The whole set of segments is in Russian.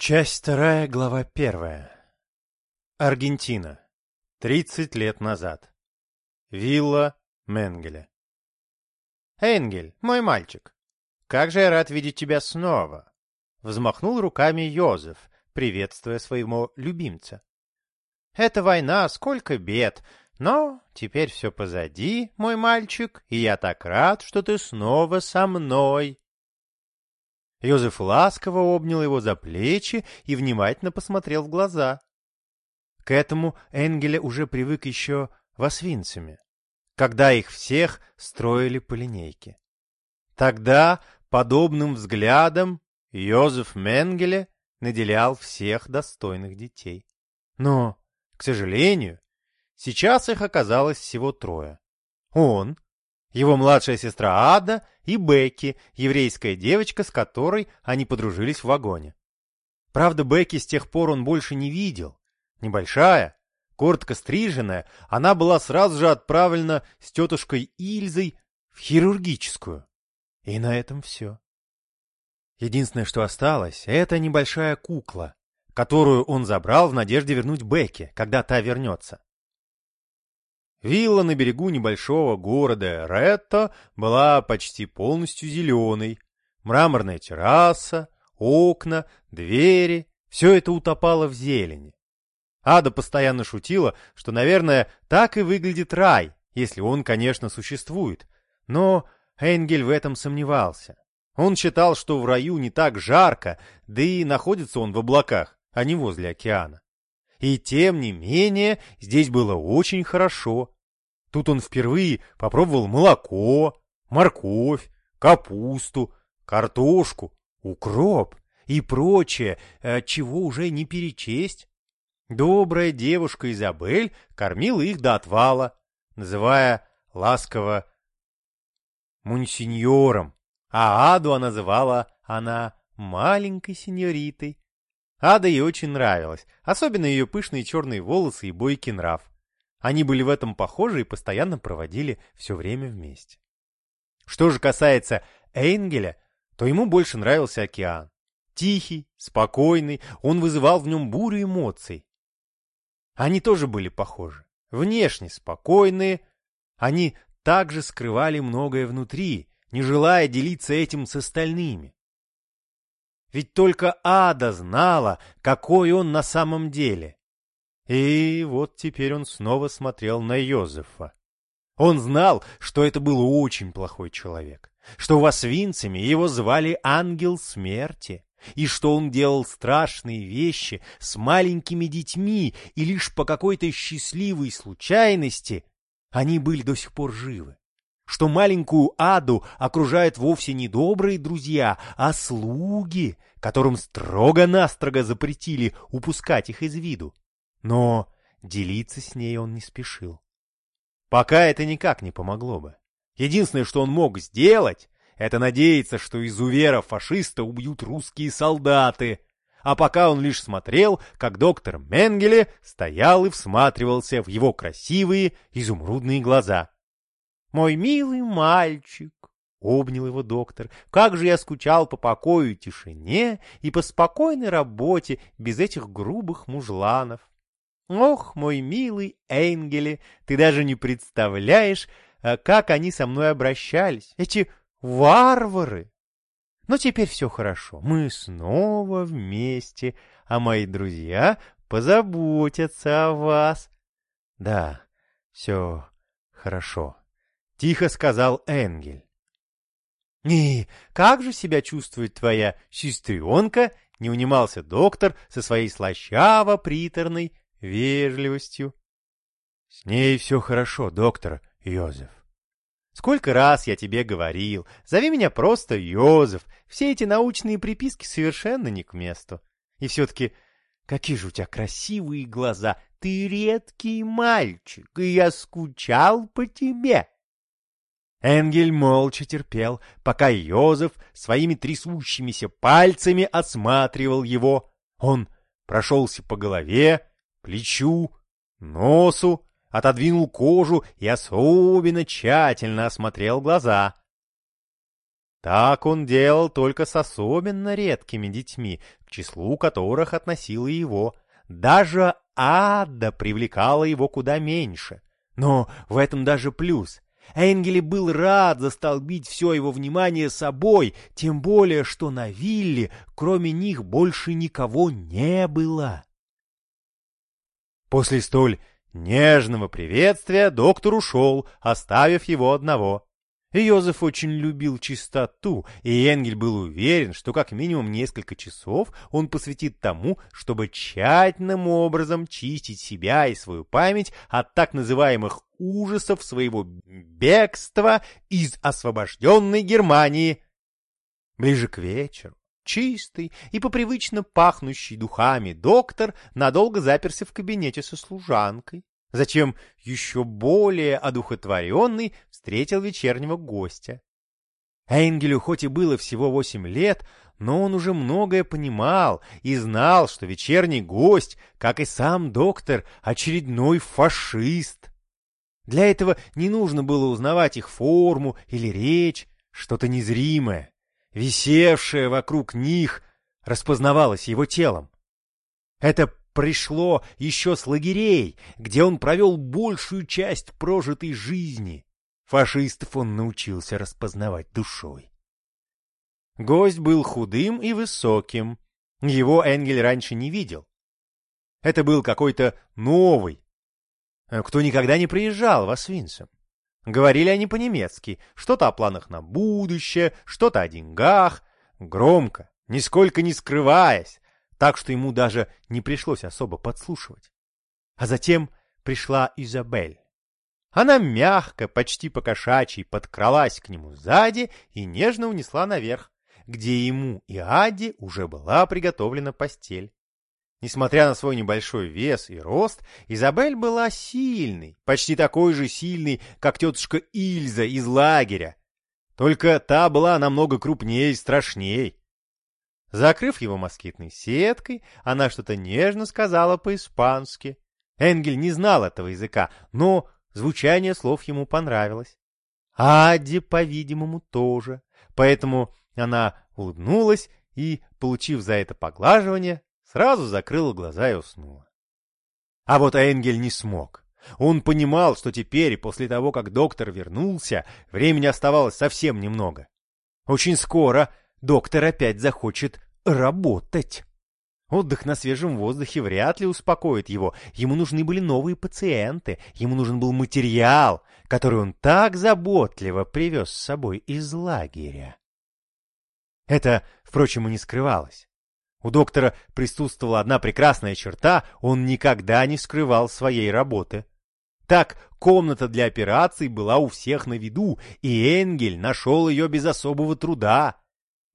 Часть вторая, глава первая. Аргентина. 30 лет назад. Вилла Менгеля. «Энгель, мой мальчик, как же я рад видеть тебя снова!» Взмахнул руками Йозеф, приветствуя своего любимца. «Эта война, сколько бед, но теперь все позади, мой мальчик, и я так рад, что ты снова со мной!» Йозеф ласково обнял его за плечи и внимательно посмотрел в глаза. К этому Энгеля уже привык еще в Освинцеме, когда их всех строили по линейке. Тогда подобным взглядом Йозеф Менгеле наделял всех достойных детей. Но, к сожалению, сейчас их оказалось всего трое. Он, его младшая сестра Ада и Бекки, еврейская девочка, с которой они подружились в вагоне. Правда, Бекки с тех пор он больше не видел. Небольшая, коротко стриженная, она была сразу же отправлена с тетушкой Ильзой в хирургическую. И на этом все. Единственное, что осталось, это небольшая кукла, которую он забрал в надежде вернуть Бекке, когда та вернется. Вилла на берегу небольшого города Ретто была почти полностью зеленой. Мраморная терраса, окна, двери — все это утопало в зелени. Ада постоянно шутила, что, наверное, так и выглядит рай, если он, конечно, существует. Но Энгель в этом сомневался. Он считал, что в раю не так жарко, да и находится он в облаках, а не возле океана. И тем не менее, здесь было очень хорошо. Тут он впервые попробовал молоко, морковь, капусту, картошку, укроп и прочее, э, чего уже не перечесть. Добрая девушка Изабель кормила их до отвала, называя ласково мунсеньором, а Аду она называла она маленькой сеньоритой. Ада ей очень нравилась, особенно ее пышные черные волосы и бойкий нрав. Они были в этом похожи и постоянно проводили все время вместе. Что же касается Эйнгеля, то ему больше нравился океан. Тихий, спокойный, он вызывал в нем бурю эмоций. Они тоже были похожи. Внешне спокойные, они также скрывали многое внутри, не желая делиться этим с остальными. Ведь только Ада знала, какой он на самом деле. И вот теперь он снова смотрел на Йозефа. Он знал, что это был очень плохой человек, что в Освинцами его звали Ангел Смерти, и что он делал страшные вещи с маленькими детьми, и лишь по какой-то счастливой случайности они были до сих пор живы что маленькую аду окружают вовсе не добрые друзья, а слуги, которым строго-настрого запретили упускать их из виду. Но делиться с ней он не спешил. Пока это никак не помогло бы. Единственное, что он мог сделать, это надеяться, что из увера фашиста убьют русские солдаты. А пока он лишь смотрел, как доктор Менгеле стоял и всматривался в его красивые изумрудные глаза. «Мой милый мальчик!» — обнял его доктор. «Как же я скучал по покою и тишине и по спокойной работе без этих грубых мужланов!» Ох, мой милый Энгели, ты даже не представляешь, э, как они со мной обращались, эти варвары. Но теперь все хорошо, мы снова вместе, а мои друзья позаботятся о вас. Да, все хорошо, тихо сказал Энгель. «И как же себя чувствует твоя сестренка?» — не унимался доктор со своей слащаво-приторной вежливостью. — С ней все хорошо, доктор Йозеф. Сколько раз я тебе говорил, зови меня просто Йозеф, все эти научные приписки совершенно не к месту. И все-таки, какие же у тебя красивые глаза, ты редкий мальчик, и я скучал по тебе. Энгель молча терпел, пока Йозеф своими трясущимися пальцами осматривал его. Он прошелся по голове, плечу, носу, отодвинул кожу и особенно тщательно осмотрел глаза. Так он делал только с особенно редкими детьми, к числу которых относил и его. Даже ада привлекала его куда меньше. Но в этом даже плюс. Энгели был рад застолбить все его внимание собой, тем более, что на вилле кроме них больше никого не было. После столь нежного приветствия доктор ушел, оставив его одного. Йозеф очень любил чистоту, и Энгель был уверен, что как минимум несколько часов он посвятит тому, чтобы тщательным образом чистить себя и свою память от так называемых ужасов своего бегства из освобожденной Германии. Ближе к вечеру чистый и по привычно пахнущий духами доктор надолго заперся в кабинете со служанкой. Зачем еще более одухотворенный встретил вечернего гостя. Энгелю хоть и было всего восемь лет, но он уже многое понимал и знал, что вечерний гость, как и сам доктор, очередной фашист. Для этого не нужно было узнавать их форму или речь, что-то незримое, висевшее вокруг них, распознавалось его телом. Это пришло еще с лагерей, где он провел большую часть прожитой жизни. Фашистов он научился распознавать душой. Гость был худым и высоким. Его Энгель раньше не видел. Это был какой-то новый, кто никогда не приезжал в Освинцем. Говорили они по-немецки, что-то о планах на будущее, что-то о деньгах, громко, нисколько не скрываясь, так что ему даже не пришлось особо подслушивать. А затем пришла Изабель. Она мягко, почти покошачьи, подкралась к нему сзади и нежно унесла наверх, где ему и Аде уже была приготовлена постель. Несмотря на свой небольшой вес и рост, Изабель была сильной, почти такой же сильной, как тетушка Ильза из лагеря. Только та была намного крупнее и страшней. Закрыв его москитной сеткой, она что-то нежно сказала по-испански. Энгель не знал этого языка, но звучание слов ему понравилось. Адди, по-видимому, тоже. Поэтому она улыбнулась и, получив за это поглаживание, сразу закрыла глаза и уснула. А вот Энгель не смог. Он понимал, что теперь, после того, как доктор вернулся, времени оставалось совсем немного. Очень скоро доктор опять захочет работать. Отдых на свежем воздухе вряд ли успокоит его. Ему нужны были новые пациенты, ему нужен был материал, который он так заботливо привез с собой из лагеря. Это, впрочем, и не скрывалось. У доктора присутствовала одна прекрасная черта, он никогда не скрывал своей работы. Так, комната для операций была у всех на виду, и Энгель нашел ее без особого труда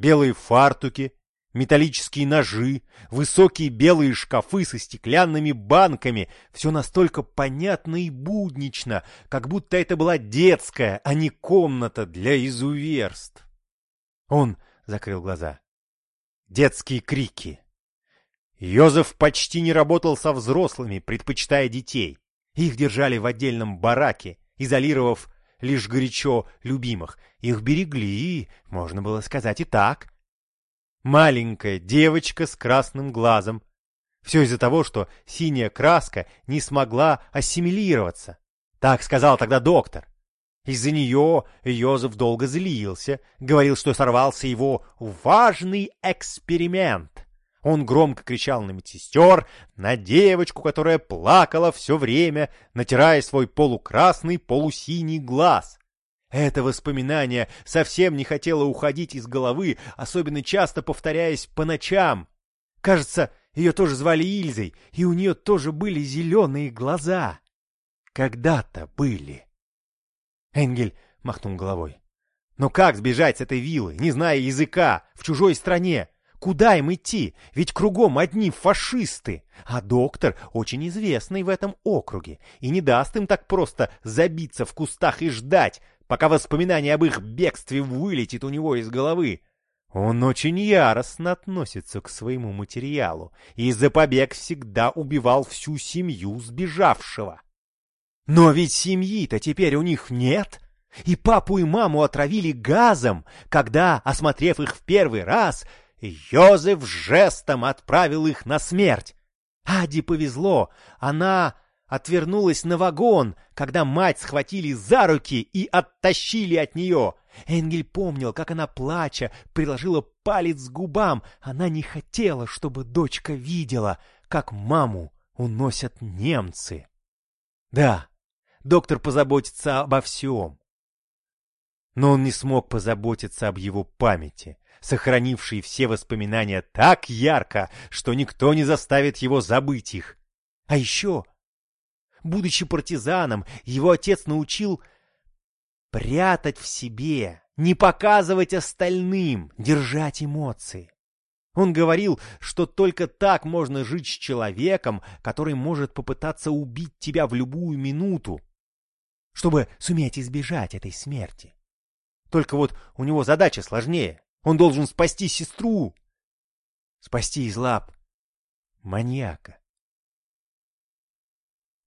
белые фартуки, металлические ножи, высокие белые шкафы со стеклянными банками. Все настолько понятно и буднично, как будто это была детская, а не комната для изуверств. Он закрыл глаза. Детские крики. Йозеф почти не работал со взрослыми, предпочитая детей. Их держали в отдельном бараке, изолировав лишь горячо любимых. Их берегли, можно было сказать и так. Маленькая девочка с красным глазом. Все из-за того, что синяя краска не смогла ассимилироваться. Так сказал тогда доктор. Из-за нее Йозеф долго злился, говорил, что сорвался его важный эксперимент. Он громко кричал на медсестер, на девочку, которая плакала все время, натирая свой полукрасный, полусиний глаз. Это воспоминание совсем не хотело уходить из головы, особенно часто повторяясь по ночам. Кажется, ее тоже звали Ильзой, и у нее тоже были зеленые глаза. Когда-то были. Энгель махнул головой. Но как сбежать с этой виллы, не зная языка, в чужой стране? Куда им идти? Ведь кругом одни фашисты. А доктор очень известный в этом округе и не даст им так просто забиться в кустах и ждать, пока воспоминание об их бегстве вылетит у него из головы. Он очень яростно относится к своему материалу и за побег всегда убивал всю семью сбежавшего. Но ведь семьи-то теперь у них нет. И папу и маму отравили газом, когда, осмотрев их в первый раз, Йозеф жестом отправил их на смерть. Аде повезло, она отвернулась на вагон, когда мать схватили за руки и оттащили от нее. Энгель помнил, как она, плача, приложила палец к губам. Она не хотела, чтобы дочка видела, как маму уносят немцы. Да, доктор позаботится обо всем. Но он не смог позаботиться об его памяти, сохранившей все воспоминания так ярко, что никто не заставит его забыть их. А еще, будучи партизаном, его отец научил прятать в себе, не показывать остальным, держать эмоции. Он говорил, что только так можно жить с человеком, который может попытаться убить тебя в любую минуту, чтобы суметь избежать этой смерти. Только вот у него задача сложнее. Он должен спасти сестру. Спасти из лап маньяка.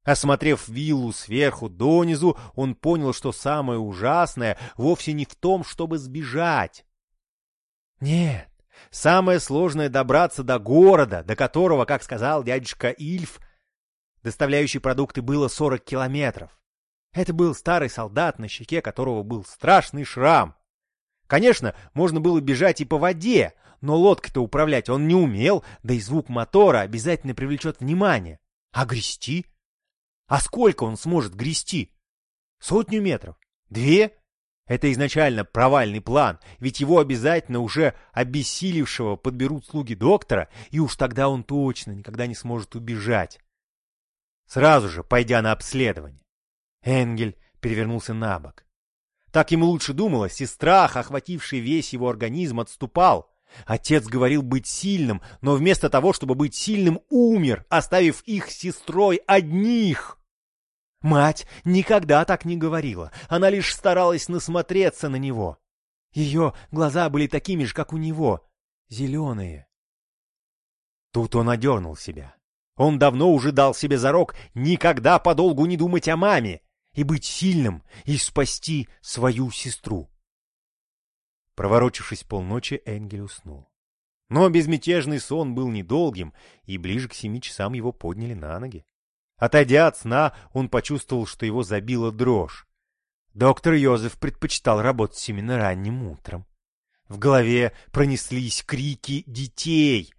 Осмотрев виллу сверху донизу, он понял, что самое ужасное вовсе не в том, чтобы сбежать. Нет, самое сложное добраться до города, до которого, как сказал дядюшка Ильф, доставляющий продукты было 40 километров. Это был старый солдат, на щеке которого был страшный шрам. Конечно, можно было бежать и по воде, но лодкой-то управлять он не умел, да и звук мотора обязательно привлечет внимание. А грести? А сколько он сможет грести? Сотню метров? Две? Это изначально провальный план, ведь его обязательно уже обессилившего подберут слуги доктора, и уж тогда он точно никогда не сможет убежать. Сразу же, пойдя на обследование. Энгель перевернулся на бок. Так ему лучше думалось, и страх, охвативший весь его организм, отступал. Отец говорил быть сильным, но вместо того, чтобы быть сильным, умер, оставив их с сестрой одних. Мать никогда так не говорила, она лишь старалась насмотреться на него. Ее глаза были такими же, как у него, зеленые. Тут он одернул себя. Он давно уже дал себе зарок никогда подолгу не думать о маме и быть сильным и спасти свою сестру. Проворочившись полночи, Энгель уснул. Но безмятежный сон был недолгим, и ближе к семи часам его подняли на ноги. Отойдя от сна, он почувствовал, что его забила дрожь. Доктор Йозеф предпочитал работать именно ранним утром. В голове пронеслись крики детей.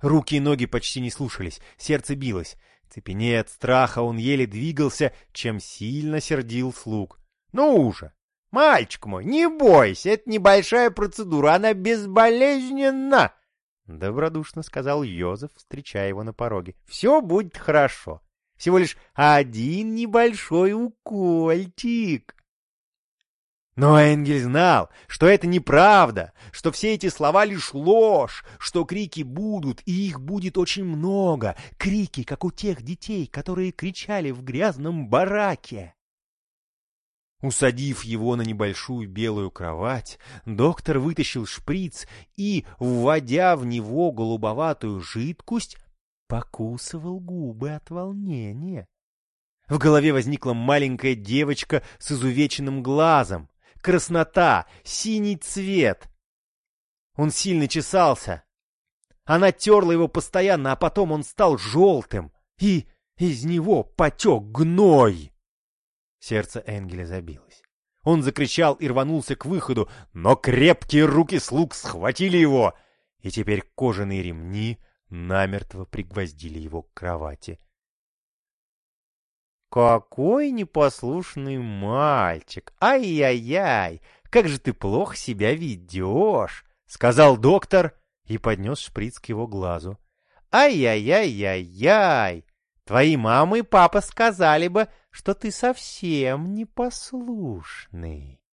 Руки и ноги почти не слушались, сердце билось. Цепенея от страха, он еле двигался, чем сильно сердил слуг. — Ну уже, мальчик мой, не бойся, это небольшая процедура, она безболезненна! — добродушно сказал Йозеф, встречая его на пороге. — Все будет хорошо. Всего лишь один небольшой укольчик. Но Энгель знал, что это неправда, что все эти слова лишь ложь, что крики будут, и их будет очень много, крики, как у тех детей, которые кричали в грязном бараке. Усадив его на небольшую белую кровать, доктор вытащил шприц и, вводя в него голубоватую жидкость, покусывал губы от волнения. В голове возникла маленькая девочка с изувеченным глазом. Краснота, синий цвет. Он сильно чесался. Она терла его постоянно, а потом он стал желтым, и из него потек гной. Сердце Энгеля забилось. Он закричал и рванулся к выходу, но крепкие руки слуг схватили его, и теперь кожаные ремни намертво пригвоздили его к кровати. «Какой непослушный мальчик! Ай-яй-яй! Как же ты плохо себя ведешь!» — сказал доктор и поднес шприц к его глазу. «Ай-яй-яй-яй-яй! Твои мама и папа сказали бы, что ты совсем непослушный!»